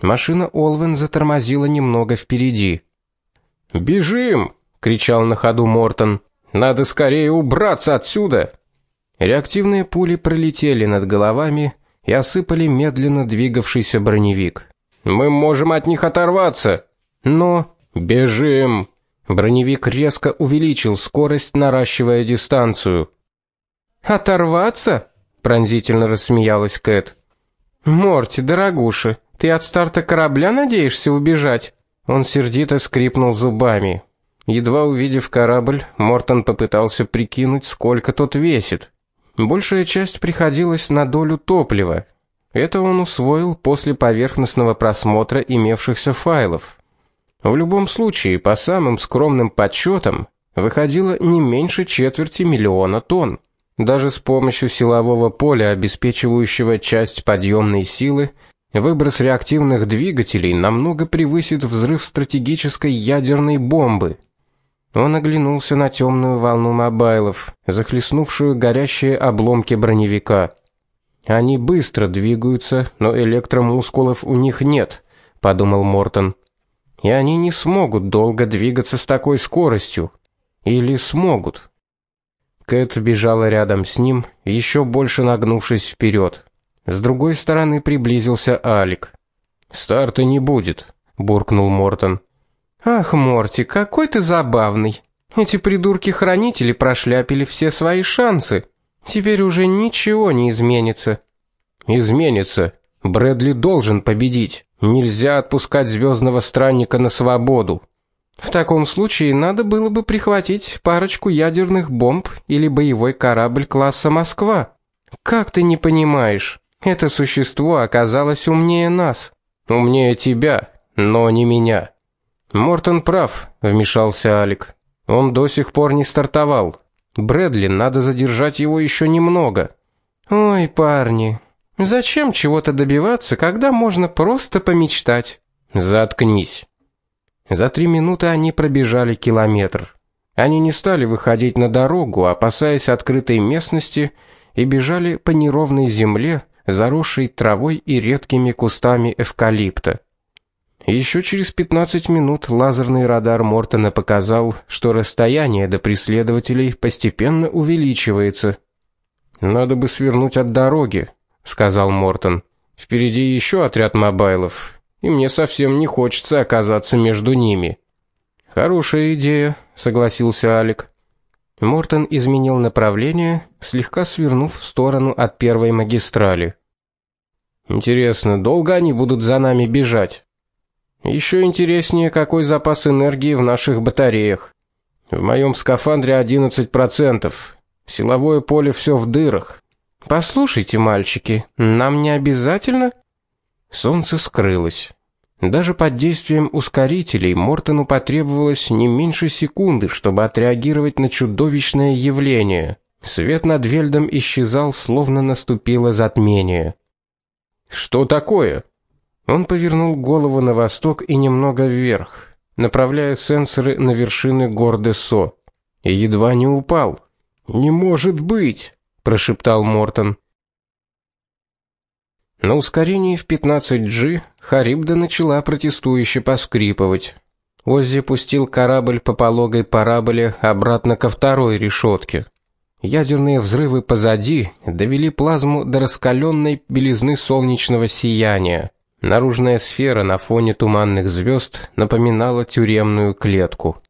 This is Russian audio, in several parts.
Машина Олвен затормозила немного впереди. "Бежим!" кричал на ходу Мортон. "Надо скорее убраться отсюда!" Реактивные пули пролетели над головами и осыпали медленно двигавшийся броневик. Мы можем от них оторваться. Но бежим. Броневик резко увеличил скорость, наращивая дистанцию. Оторваться? пронзительно рассмеялась Кэт. Морти, дорогуша, ты от старта корабля надеешься убежать? Он сердито скрипнул зубами. Едва увидев корабль, Мортон попытался прикинуть, сколько тот весит. Большая часть приходилась на долю топлива. Это он усвоил после поверхностного просмотра имевшихся файлов. В любом случае, по самым скромным подсчетам, выходило не меньше четверти миллиона тонн. Даже с помощью силового поля, обеспечивающего часть подъемной силы, выброс реактивных двигателей намного превысит взрыв стратегической ядерной бомбы. Он оглянулся на темную волну мобайлов, захлестнувшую горящие обломки броневика. Они быстро двигаются, но электромускулов у них нет, подумал Мортон. И они не смогут долго двигаться с такой скоростью. Или смогут? Кэт бежала рядом с ним, еще больше нагнувшись вперед. С другой стороны приблизился Алик. "Старта не будет", буркнул Мортон. Ах, Морти, какой ты забавный. Эти придурки-хранители прошляпили все свои шансы. Теперь уже ничего не изменится. Изменится. Брэдли должен победить. Нельзя отпускать звездного странника на свободу. В таком случае надо было бы прихватить парочку ядерных бомб или боевой корабль класса Москва. Как ты не понимаешь? Это существо оказалось умнее нас. Умнее тебя, но не меня. Мортон прав, вмешался Алик. Он до сих пор не стартовал. Брэдли надо задержать его еще немного. Ой, парни, зачем чего-то добиваться, когда можно просто помечтать? Заткнись. За три минуты они пробежали километр. Они не стали выходить на дорогу, опасаясь открытой местности, и бежали по неровной земле, заросшей травой и редкими кустами эвкалипта. Еще через 15 минут лазерный радар Мортона показал, что расстояние до преследователей постепенно увеличивается. Надо бы свернуть от дороги, сказал Мортон. Впереди еще отряд мобайлов, и мне совсем не хочется оказаться между ними. Хорошая идея, согласился Алик. Мортон изменил направление, слегка свернув в сторону от первой магистрали. Интересно, долго они будут за нами бежать? Еще интереснее, какой запас энергии в наших батареях. В моем скафандре 11%. Силовое поле все в дырах. Послушайте, мальчики, нам не обязательно Солнце скрылось. Даже под действием ускорителей Мортону потребовалось не меньше секунды, чтобы отреагировать на чудовищное явление. Свет над Вельдом исчезал, словно наступило затмение. Что такое? Он повернул голову на восток и немного вверх, направляя сенсоры на вершины гор Десо, едва не упал. "Не может быть", прошептал Мортон. На ускорении в 15G Харибда начала протестующе поскрипывать. Оззи пустил корабль по пологой параболе обратно ко второй решетке. Ядерные взрывы позади довели плазму до раскаленной белизны солнечного сияния. Наружная сфера на фоне туманных звезд напоминала тюремную клетку.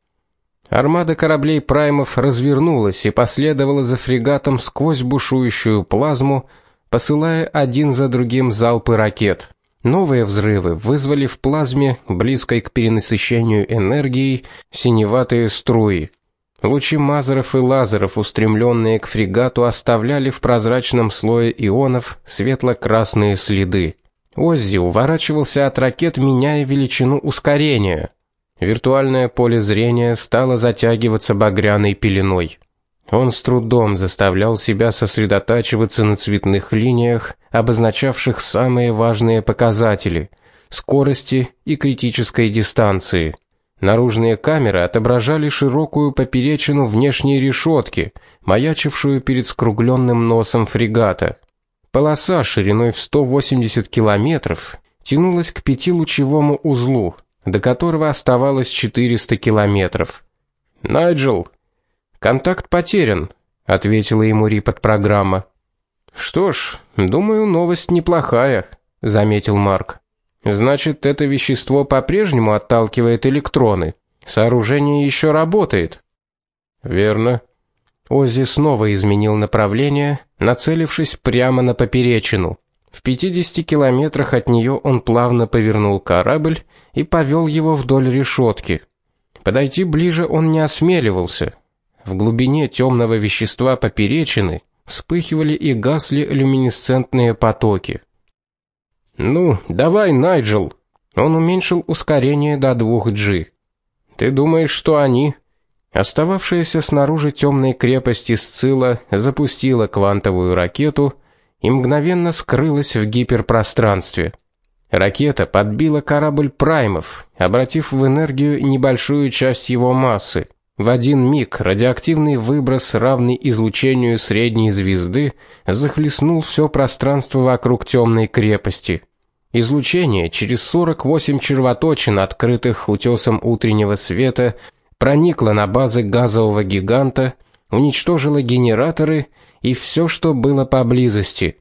Армада кораблей праймов развернулась и последовала за фрегатом сквозь бушующую плазму, посылая один за другим залпы ракет. Новые взрывы вызвали в плазме, близкой к перенасыщению энергией, синеватые струи. Лучи мазеров и лазеров, устремленные к фрегату, оставляли в прозрачном слое ионов светло-красные следы. Оззи уворачивался от ракет, меняя величину ускорения. Виртуальное поле зрения стало затягиваться багряной пеленой. Он с трудом заставлял себя сосредотачиваться на цветных линиях, обозначавших самые важные показатели: скорости и критической дистанции. Наружные камеры отображали широкую поперечину внешней решетки, маячившую перед скругленным носом фрегата. Полоса шириной в 180 километров тянулась к пятилучевому узлу, до которого оставалось 400 километров. Найджел, контакт потерян, ответила ему рипот-программа. Что ж, думаю, новость неплохая, заметил Марк. Значит, это вещество по-прежнему отталкивает электроны. Сооружение еще работает. Верно. Оззи снова изменил направление, нацелившись прямо на поперечину. В 50 километрах от нее он плавно повернул корабль и повел его вдоль решетки. Подойти ближе он не осмеливался. В глубине темного вещества поперечины вспыхивали и гасли люминесцентные потоки. Ну, давай, Найджел. Он уменьшил ускорение до 2G. Ты думаешь, что они Остававшаяся снаружи темной крепости Сцилла запустила квантовую ракету и мгновенно скрылась в гиперпространстве. Ракета подбила корабль Праймов, обратив в энергию небольшую часть его массы. В один миг радиоактивный выброс, равный излучению средней звезды, захлестнул все пространство вокруг темной крепости. Излучение через 48 червоточин, открытых утесом утреннего света, проникло на базы газового гиганта, уничтожило генераторы и все, что было поблизости.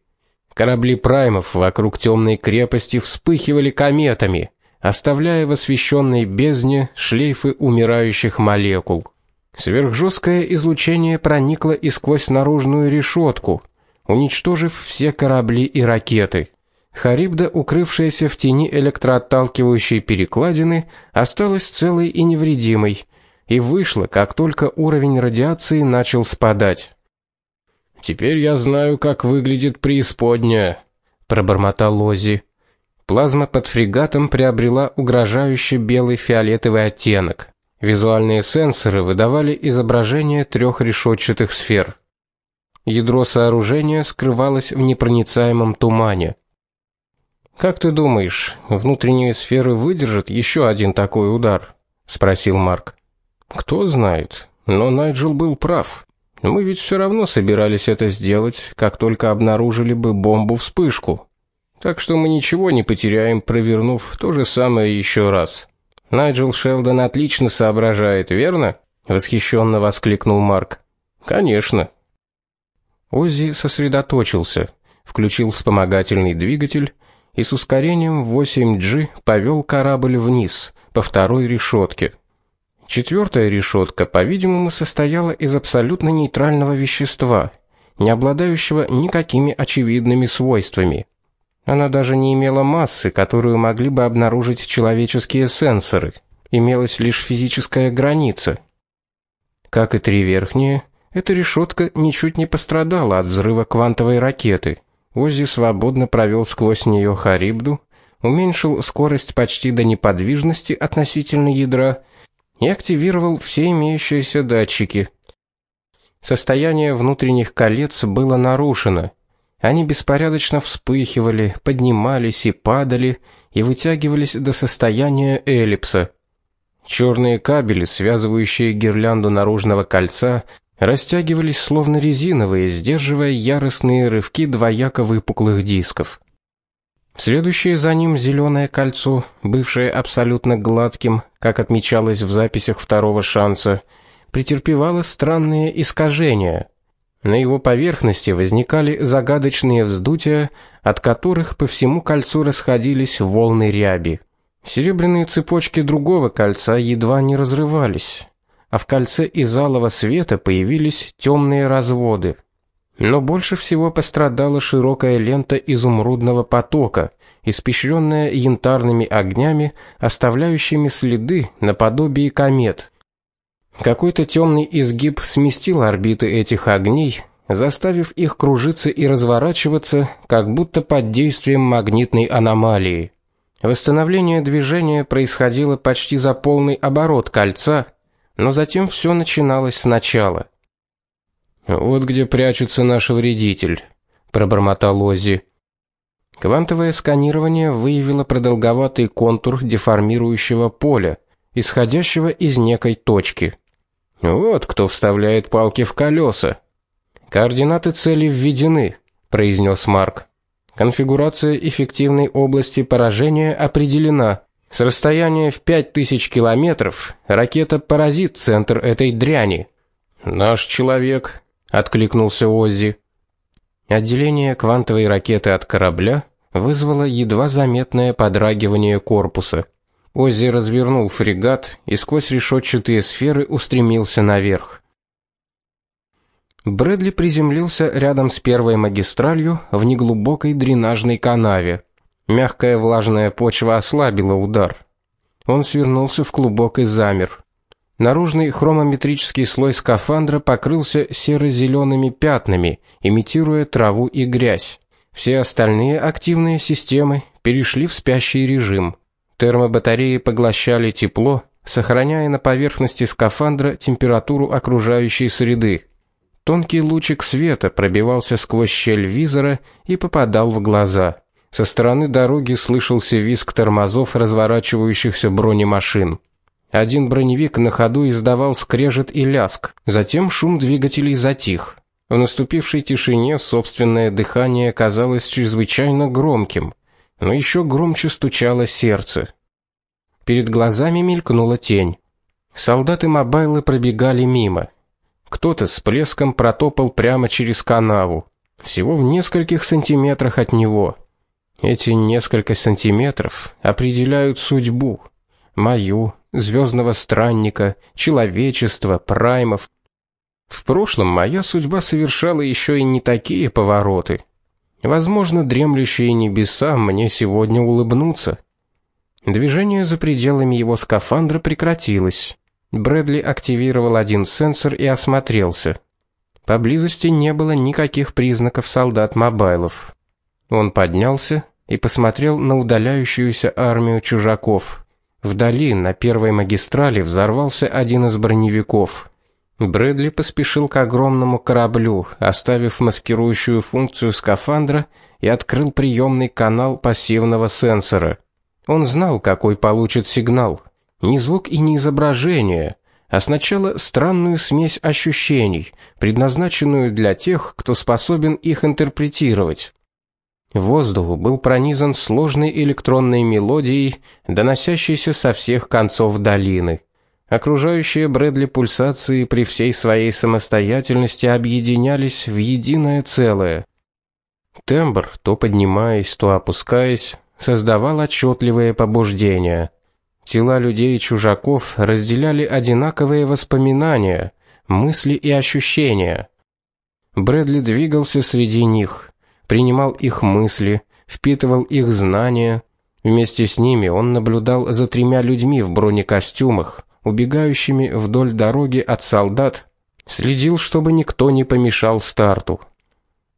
Корабли праймов вокруг темной крепости вспыхивали кометами, оставляя в освещенной бездне шлейфы умирающих молекул. Сверхжесткое излучение проникло и сквозь наружную решетку, уничтожив все корабли и ракеты. Харибда, укрывшаяся в тени электроотталкивающей перекладины, осталась целой и невредимой, и вышла, как только уровень радиации начал спадать. Теперь я знаю, как выглядит преисподняя, пробормотал Лози. Плазма под фрегатом приобрела угрожающий белый фиолетовый оттенок. Визуальные сенсоры выдавали изображение трех решетчатых сфер. Ядро сооружения скрывалось в непроницаемом тумане. Как ты думаешь, внутренние сферы выдержат еще один такой удар? спросил Марк. Кто знает, но Найджел был прав. Мы ведь все равно собирались это сделать, как только обнаружили бы бомбу-вспышку. Так что мы ничего не потеряем, провернув то же самое еще раз. Найджел Шелдон отлично соображает, верно? восхищенно воскликнул Марк. Конечно. Оззи сосредоточился, включил вспомогательный двигатель и с ускорением 8G повел корабль вниз по второй решетке. Четвертая решетка, по-видимому, состояла из абсолютно нейтрального вещества, не обладающего никакими очевидными свойствами. Она даже не имела массы, которую могли бы обнаружить человеческие сенсоры. Имелась лишь физическая граница. Как и три верхние, эта решетка ничуть не пострадала от взрыва квантовой ракеты. Оззи свободно провел сквозь нее Харибду, уменьшил скорость почти до неподвижности относительно ядра и активировал все имеющиеся датчики. Состояние внутренних колец было нарушено. Они беспорядочно вспыхивали, поднимались и падали и вытягивались до состояния эллипса. Черные кабели, связывающие гирлянду наружного кольца, растягивались словно резиновые, сдерживая яростные рывки двояко выпуклых дисков. Следующее за ним зеленое кольцо, бывшее абсолютно гладким, как отмечалось в записях второго шанса, претерпевало странные искажения. На его поверхности возникали загадочные вздутия, от которых по всему кольцу расходились волны ряби. Серебряные цепочки другого кольца едва не разрывались, а в кольце из алого света появились темные разводы. Но больше всего пострадала широкая лента изумрудного потока, испещренная янтарными огнями, оставляющими следы наподобие комет. Какой-то темный изгиб сместил орбиты этих огней, заставив их кружиться и разворачиваться, как будто под действием магнитной аномалии. Восстановление движения происходило почти за полный оборот кольца, но затем все начиналось сначала. Вот где прячется наш вредитель, пробормотал Оззи. Квантовое сканирование выявило продолговатый контур деформирующего поля, исходящего из некой точки. Вот кто вставляет палки в колеса. Координаты цели введены, произнес Марк. Конфигурация эффективной области поражения определена. С расстояния в 5000 километров ракета поразит центр этой дряни. Наш человек, откликнулся Оззи. Отделение квантовой ракеты от корабля вызвало едва заметное подрагивание корпуса. Оззи развернул фрегат и сквозь решетчатые сферы устремился наверх. Брэдли приземлился рядом с первой магистралью в неглубокой дренажной канаве. Мягкая влажная почва ослабила удар. Он свернулся в клубок и замер. Наружный хронометрический слой скафандра покрылся серо зелеными пятнами, имитируя траву и грязь. Все остальные активные системы перешли в спящий режим. Термобатареи поглощали тепло, сохраняя на поверхности скафандра температуру окружающей среды. Тонкий лучик света пробивался сквозь щель визора и попадал в глаза. Со стороны дороги слышался визг тормозов разворачивающихся бронемашин. Один броневик на ходу издавал скрежет и ляск. Затем шум двигателей затих. В наступившей тишине собственное дыхание казалось чрезвычайно громким, но еще громче стучало сердце. Перед глазами мелькнула тень. Солдаты мобайлы пробегали мимо. Кто-то с плеском протопал прямо через канаву, всего в нескольких сантиметрах от него. Эти несколько сантиметров определяют судьбу, мою, звездного странника, человечества, праймов. В прошлом моя судьба совершала еще и не такие повороты. Возможно, дремлющие небеса мне сегодня улыбнутся. Движение за пределами его скафандра прекратилось. Брэдли активировал один сенсор и осмотрелся. Поблизости не было никаких признаков солдат-мобайлов. Он поднялся и посмотрел на удаляющуюся армию чужаков. Вдали, на первой магистрали, взорвался один из броневиков. Брэдли поспешил к огромному кораблю, оставив маскирующую функцию скафандра и открыл приемный канал пассивного сенсора. Он знал, какой получит сигнал. Не звук и не изображение, а сначала странную смесь ощущений, предназначенную для тех, кто способен их интерпретировать. Воздух был пронизан сложной электронной мелодией, доносящейся со всех концов долины. Окружающие Брэдли пульсации при всей своей самостоятельности объединялись в единое целое. Тембр, то поднимаясь, то опускаясь, создавал отчетливое побуждение. Тела людей и чужаков разделяли одинаковые воспоминания, мысли и ощущения. Брэдли двигался среди них, принимал их мысли, впитывал их знания. Вместе с ними он наблюдал за тремя людьми в бронекостюмах, убегающими вдоль дороги от солдат, следил, чтобы никто не помешал старту.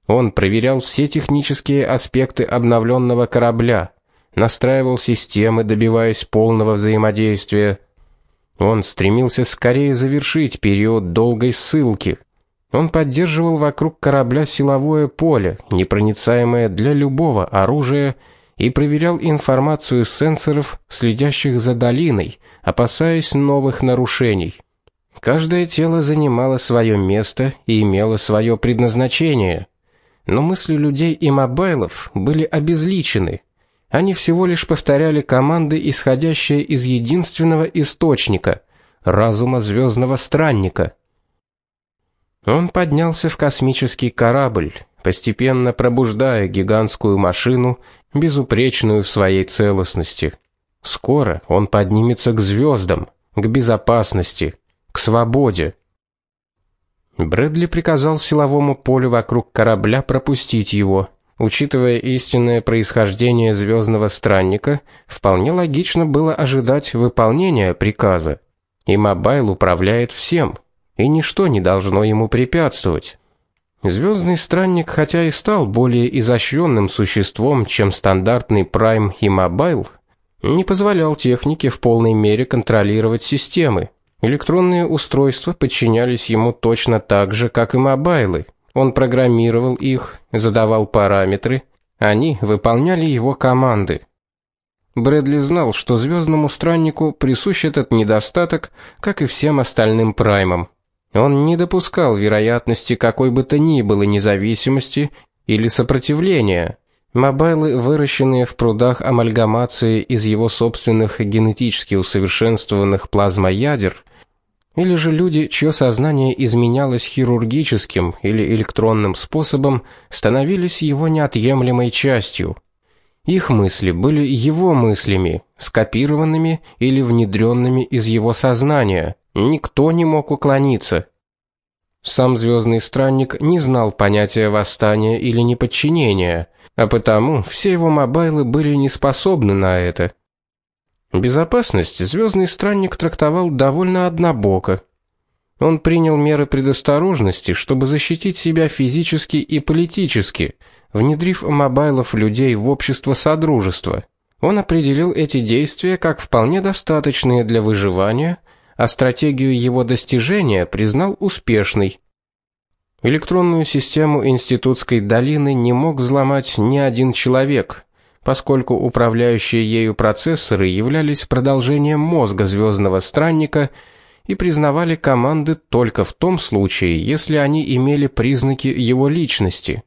Он проверял все технические аспекты обновленного корабля, настраивал системы, добиваясь полного взаимодействия. Он стремился скорее завершить период долгой ссылки – он поддерживал вокруг корабля силовое поле, непроницаемое для любого оружия, и проверял информацию сенсоров, следящих за долиной, опасаясь новых нарушений. Каждое тело занимало свое место и имело свое предназначение. Но мысли людей и мобайлов были обезличены. Они всего лишь повторяли команды, исходящие из единственного источника разума звездного странника. Он поднялся в космический корабль, постепенно пробуждая гигантскую машину, безупречную в своей целостности. Скоро он поднимется к звездам, к безопасности, к свободе. Брэдли приказал силовому полю вокруг корабля пропустить его. Учитывая истинное происхождение звездного странника, вполне логично было ожидать выполнения приказа. Immobile управляет всем и ничто не должно ему препятствовать. Звездный странник, хотя и стал более изощренным существом, чем стандартный Prime immobile, не позволял технике в полной мере контролировать системы. Электронные устройства подчинялись ему точно так же, как и мобайлы. Он программировал их, задавал параметры, они выполняли его команды. Брэдли знал, что звездному страннику присущ этот недостаток, как и всем остальным праймам. Он не допускал вероятности какой бы то ни было независимости или сопротивления. Мобайлы, выращенные в прудах амальгамации из его собственных генетически усовершенствованных плазмоядер, или же люди, чье сознание изменялось хирургическим или электронным способом, становились его неотъемлемой частью. Их мысли были его мыслями, скопированными или внедренными из его сознания. Никто не мог уклониться. Сам звездный странник не знал понятия восстания или неподчинения, а потому все его мобайлы были не способны на это. Безопасность звездный странник трактовал довольно однобоко. Он принял меры предосторожности, чтобы защитить себя физически и политически, внедрив мобайлов людей в общество содружества. Он определил эти действия как вполне достаточные для выживания а стратегию его достижения признал успешной. Электронную систему институтской долины не мог взломать ни один человек, поскольку управляющие ею процессоры являлись продолжением мозга звездного странника и признавали команды только в том случае, если они имели признаки его личности.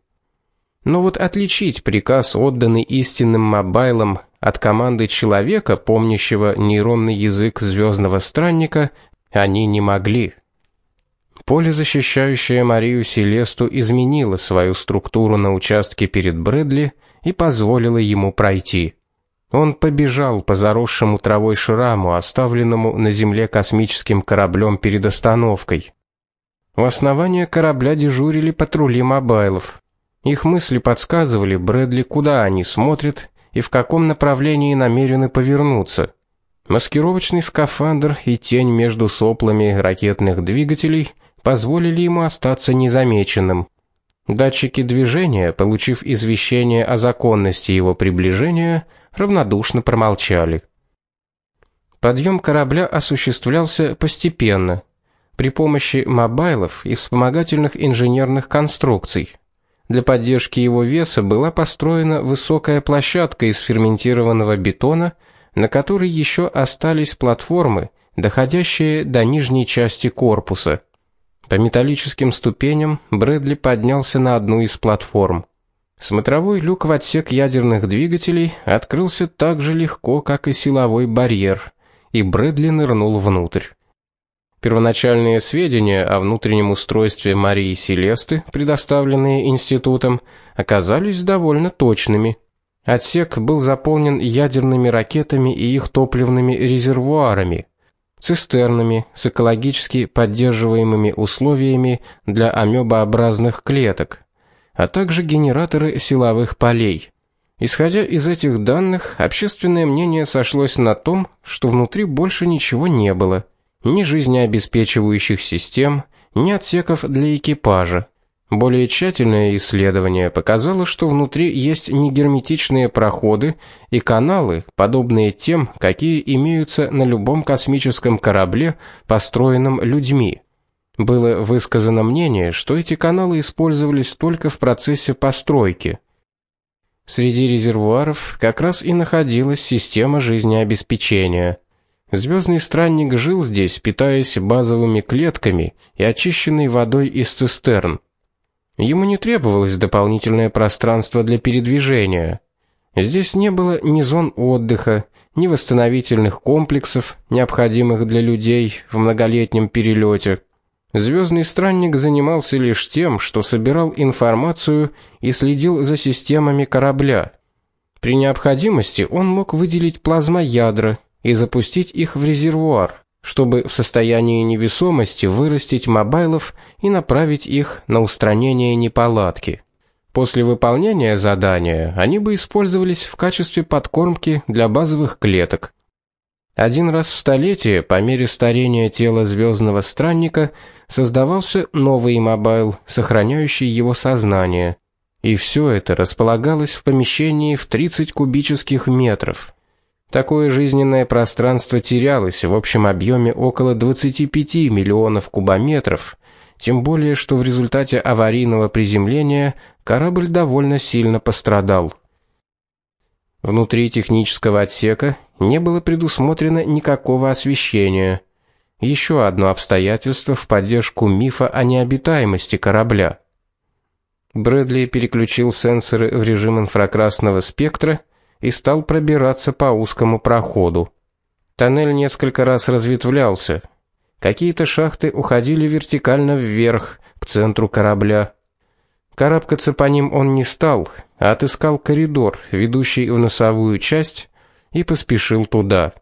Но вот отличить приказ, отданный истинным мобайлом, от команды человека, помнящего нейронный язык звездного странника, они не могли. Поле, защищающее Марию Селесту, изменило свою структуру на участке перед Брэдли и позволило ему пройти. Он побежал по заросшему травой шраму, оставленному на земле космическим кораблем перед остановкой. У основания корабля дежурили патрули мобайлов. Их мысли подсказывали Брэдли, куда они смотрят и в каком направлении намерены повернуться. Маскировочный скафандр и тень между соплами ракетных двигателей позволили ему остаться незамеченным. Датчики движения, получив извещение о законности его приближения, равнодушно промолчали. Подъем корабля осуществлялся постепенно, при помощи мобайлов и вспомогательных инженерных конструкций. Для поддержки его веса была построена высокая площадка из ферментированного бетона, на которой еще остались платформы, доходящие до нижней части корпуса. По металлическим ступеням Брэдли поднялся на одну из платформ. Смотровой люк в отсек ядерных двигателей открылся так же легко, как и силовой барьер, и Брэдли нырнул внутрь. Первоначальные сведения о внутреннем устройстве Марии Селесты, предоставленные институтом, оказались довольно точными. Отсек был заполнен ядерными ракетами и их топливными резервуарами, цистернами с экологически поддерживаемыми условиями для амебообразных клеток, а также генераторы силовых полей. Исходя из этих данных, общественное мнение сошлось на том, что внутри больше ничего не было ни жизнеобеспечивающих систем, ни отсеков для экипажа. Более тщательное исследование показало, что внутри есть негерметичные проходы и каналы, подобные тем, какие имеются на любом космическом корабле, построенном людьми. Было высказано мнение, что эти каналы использовались только в процессе постройки. Среди резервуаров как раз и находилась система жизнеобеспечения. Звездный странник жил здесь, питаясь базовыми клетками и очищенной водой из цистерн. Ему не требовалось дополнительное пространство для передвижения. Здесь не было ни зон отдыха, ни восстановительных комплексов, необходимых для людей в многолетнем перелете. Звездный странник занимался лишь тем, что собирал информацию и следил за системами корабля. При необходимости он мог выделить плазмоядра и запустить их в резервуар, чтобы в состоянии невесомости вырастить мобайлов и направить их на устранение неполадки. После выполнения задания они бы использовались в качестве подкормки для базовых клеток. Один раз в столетие, по мере старения тела звездного странника, создавался новый mobile, сохраняющий его сознание. И все это располагалось в помещении в 30 кубических метров. Такое жизненное пространство терялось в общем объеме около 25 миллионов кубометров, тем более что в результате аварийного приземления корабль довольно сильно пострадал. Внутри технического отсека не было предусмотрено никакого освещения. Еще одно обстоятельство в поддержку мифа о необитаемости корабля. Брэдли переключил сенсоры в режим инфракрасного спектра и стал пробираться по узкому проходу. Тоннель несколько раз разветвлялся. Какие-то шахты уходили вертикально вверх, к центру корабля. Карабкаться по ним он не стал, а отыскал коридор, ведущий в носовую часть, и поспешил туда.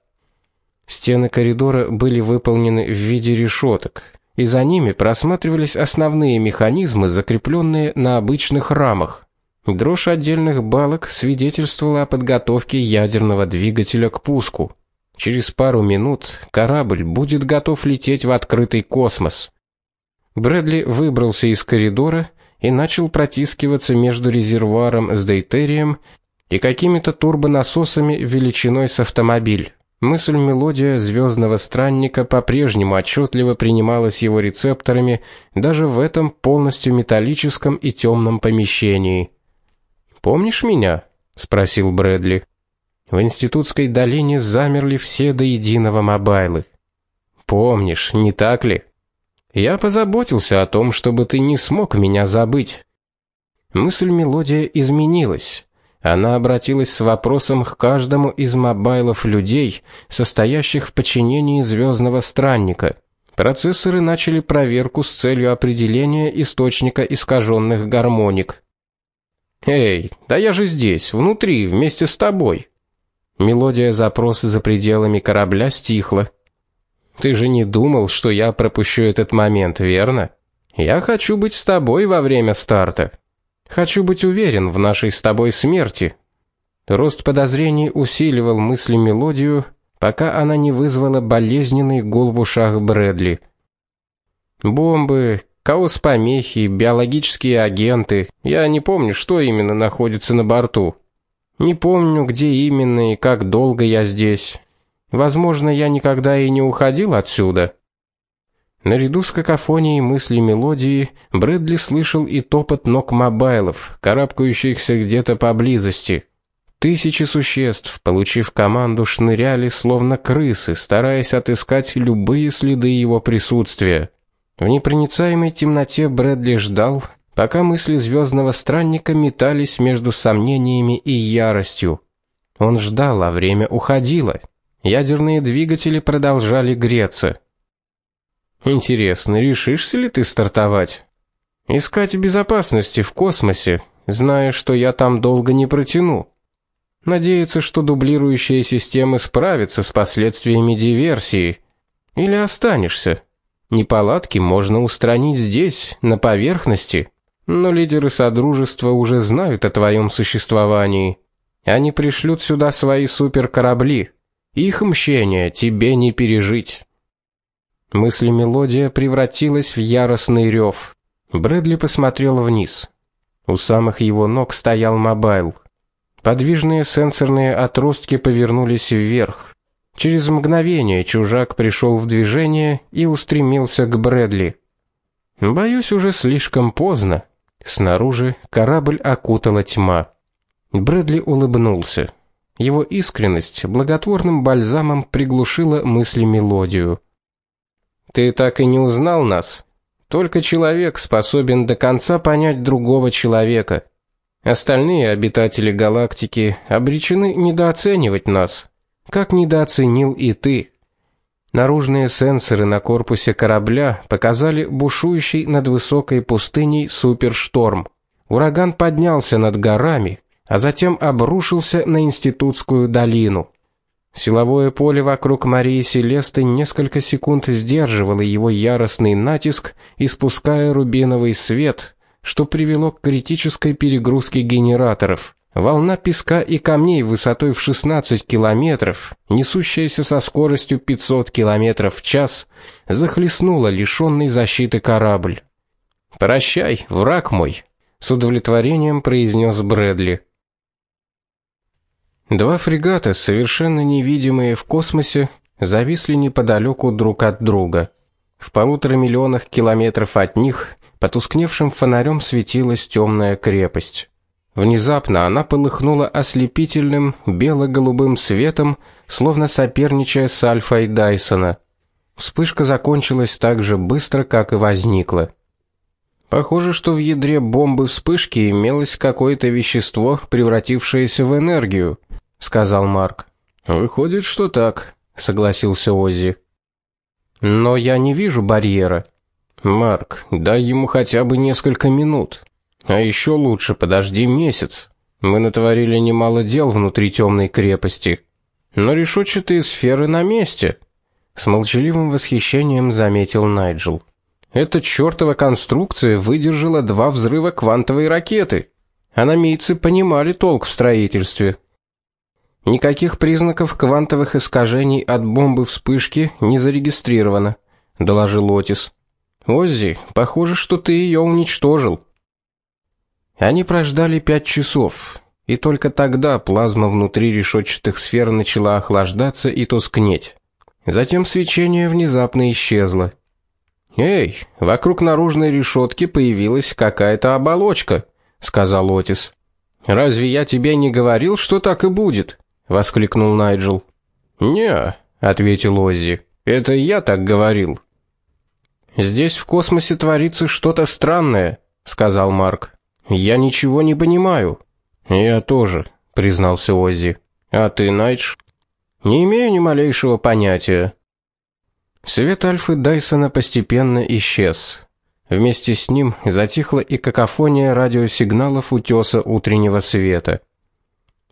Стены коридора были выполнены в виде решеток, и за ними просматривались основные механизмы, закрепленные на обычных рамах. Дрожь отдельных балок свидетельствовала о подготовке ядерного двигателя к пуску. Через пару минут корабль будет готов лететь в открытый космос. Брэдли выбрался из коридора и начал протискиваться между резервуаром с дейтерием и какими-то турбонасосами величиной с автомобиль. Мысль-мелодия звездного странника по-прежнему отчетливо принималась его рецепторами даже в этом полностью металлическом и темном помещении. "Помнишь меня?" спросил Брэдли. В институтской долине замерли все до единого мобайлы. "Помнишь, не так ли? Я позаботился о том, чтобы ты не смог меня забыть". Мысль-мелодия изменилась. Она обратилась с вопросом к каждому из мобайлов людей, состоящих в подчинении звездного странника. Процессоры начали проверку с целью определения источника искаженных гармоник. Эй, да я же здесь, внутри, вместе с тобой. Мелодия запроса за пределами корабля стихла. Ты же не думал, что я пропущу этот момент, верно? Я хочу быть с тобой во время старта. Хочу быть уверен в нашей с тобой смерти. Рост подозрений усиливал мысли мелодию, пока она не вызвала болезненный гул в ушах Брэдли. Бомбы, хаос помехи, биологические агенты. Я не помню, что именно находится на борту. Не помню, где именно и как долго я здесь. Возможно, я никогда и не уходил отсюда. Наряду с какофонией мысли мелодии Брэдли слышал и топот ног мобайлов, карабкающихся где-то поблизости. Тысячи существ, получив команду, шныряли словно крысы, стараясь отыскать любые следы его присутствия. В непроницаемой темноте Брэдли ждал, пока мысли звездного странника метались между сомнениями и яростью. Он ждал, а время уходило. Ядерные двигатели продолжали греться. Интересно, решишься ли ты стартовать? Искать безопасности в космосе, зная, что я там долго не протяну. Надеяться, что дублирующие системы справятся с последствиями диверсии. Или останешься? Неполадки можно устранить здесь, на поверхности. Но лидеры содружества уже знают о твоем существовании. Они пришлют сюда свои суперкорабли. Их мщение тебе не пережить. Мысли мелодия превратилась в яростный рев. Брэдли посмотрел вниз. У самых его ног стоял мобайл. Подвижные сенсорные отростки повернулись вверх. Через мгновение чужак пришел в движение и устремился к Брэдли. Боюсь, уже слишком поздно. Снаружи корабль окутала тьма. Брэдли улыбнулся. Его искренность благотворным бальзамом приглушила мысли мелодию. Ты так и не узнал нас. Только человек способен до конца понять другого человека. Остальные обитатели галактики обречены недооценивать нас, как недооценил и ты. Наружные сенсоры на корпусе корабля показали бушующий над высокой пустыней супершторм. Ураган поднялся над горами, а затем обрушился на институтскую долину. Силовое поле вокруг Марии Селесты несколько секунд сдерживало его яростный натиск, испуская рубиновый свет, что привело к критической перегрузке генераторов. Волна песка и камней высотой в 16 километров, несущаяся со скоростью 500 километров в час, захлестнула лишенный защиты корабль. "Прощай, враг мой", с удовлетворением произнес Брэдли. Два фрегата, совершенно невидимые в космосе, зависли неподалеку друг от друга. В полутора миллионах километров от них потускневшим фонарем светилась темная крепость. Внезапно она полыхнула ослепительным бело-голубым светом, словно соперничая с Альфой Дайсона. Вспышка закончилась так же быстро, как и возникла. Похоже, что в ядре бомбы вспышки имелось какое-то вещество, превратившееся в энергию, сказал Марк. Выходит, что так, согласился Оззи. Но я не вижу барьера. Марк, дай ему хотя бы несколько минут. А еще лучше подожди месяц. Мы натворили немало дел внутри темной крепости. Но решетчатые сферы на месте, с молчаливым восхищением заметил Найджел. Эта чёртова конструкция выдержала два взрыва квантовой ракеты. Аномийцы понимали толк в строительстве. Никаких признаков квантовых искажений от бомбы вспышки не зарегистрировано, доложил Отис. Оззи, похоже, что ты её уничтожил. Они прождали пять часов, и только тогда плазма внутри решетчатых сфер начала охлаждаться и тускнеть. Затем свечение внезапно исчезло. Эй, вокруг наружной решетки появилась какая-то оболочка, сказал Отис. Разве я тебе не говорил, что так и будет? воскликнул Найджел. "Не", ответил Оззи. "Это я так говорил". Здесь в космосе творится что-то странное, сказал Марк. Я ничего не понимаю. Я тоже, признался Оззи. А ты, Найдж? Не имею ни малейшего понятия. Свет Альфы Дайсона постепенно исчез. Вместе с ним затихла и какофония радиосигналов утёса утреннего света.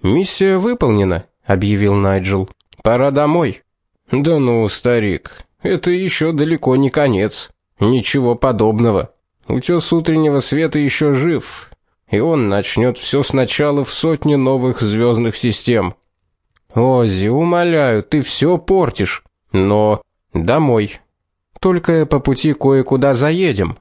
Миссия выполнена, объявил Найджел. Пора домой. Да ну, старик, это ещё далеко не конец. Ничего подобного. Утёс утреннего света ещё жив, и он начнёт всё сначала в сотне новых звёздных систем. Оззи, умоляю, ты всё портишь. Но Домой. Только по пути кое-куда заедем.